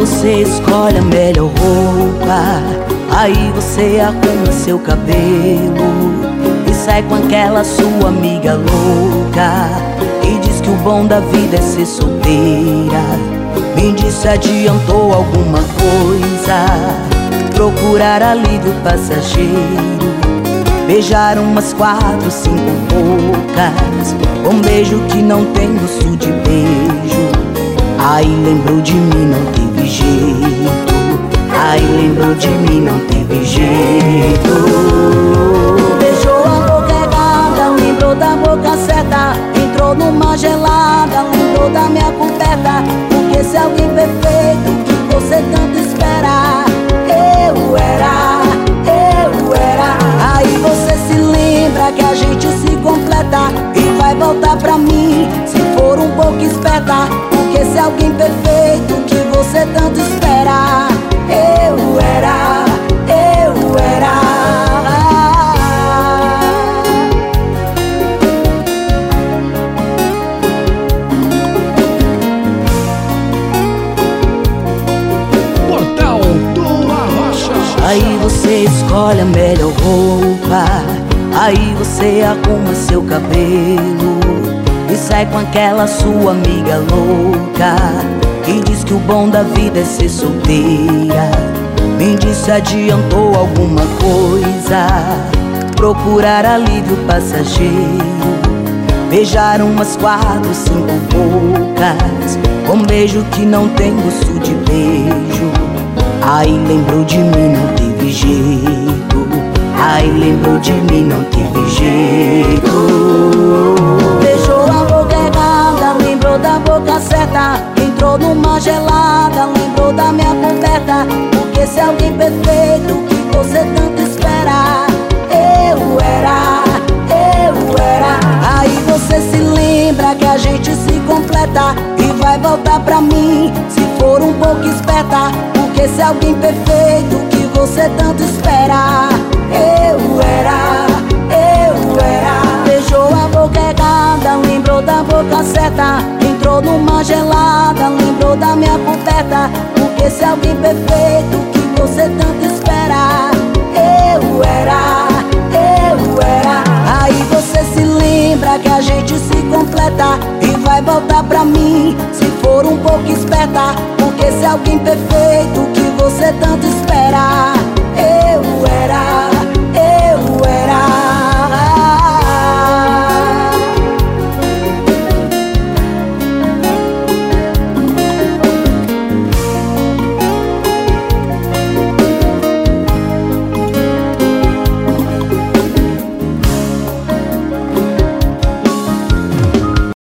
você escolhe a melhor roupa. Aí você arruma seu cabelo E sai com aquela sua amiga louca. E diz que o bom da vida é ser solteira. Me disse adiantou alguma coisa. Procurar alívio passageiro. Beijar umas quatro, cinco bocas. Um beijo que não tem gosto de beijo Aí lembrou de mim, não teve jeito. Aí lembrou de mim, não teve jeito. Beijou a boca errada, lembrou da boca certa. Entrou numa gelada, lembrou da minha coberta Porque se alguém perfeito que você tanto espera Eu era, eu era. Aí você se lembra que a gente se completa E vai voltar pra mim, se for um pouco esperta alguém perfeito que você tanto espera. Eu era, eu era. Portal do Arrocha. Aí você escolhe a melhor roupa. Aí você arruma seu cabelo sai com aquela sua amiga louca Que diz que o bom da vida é ser solteira. Me disse adiantou alguma coisa Procurar alívio passageiro. Beijar umas quatro, cinco bocas Com beijo que não tem gosto de beijo. Aí lembrou de mim, não teve jeito. Aí lembrou de mim, não teve jeito gelada, lembrou da minha coberta Porque se alguém perfeito que você tanto espera Eu era, eu era. Aí você se lembra que a gente se completa E vai voltar pra mim, se for um pouco esperta Porque se alguém perfeito que você tanto espera Eu era, eu era. Beijou a boca errada, lembrou da boca certa Entrou numa gelada, lembrou da minha coberta Porque se alguém perfeito que você tanto espera. Eu era, eu era. Aí você se lembra que a gente se completa E vai voltar pra mim, se for um pouco esperta Porque se alguém perfeito que você tanto espera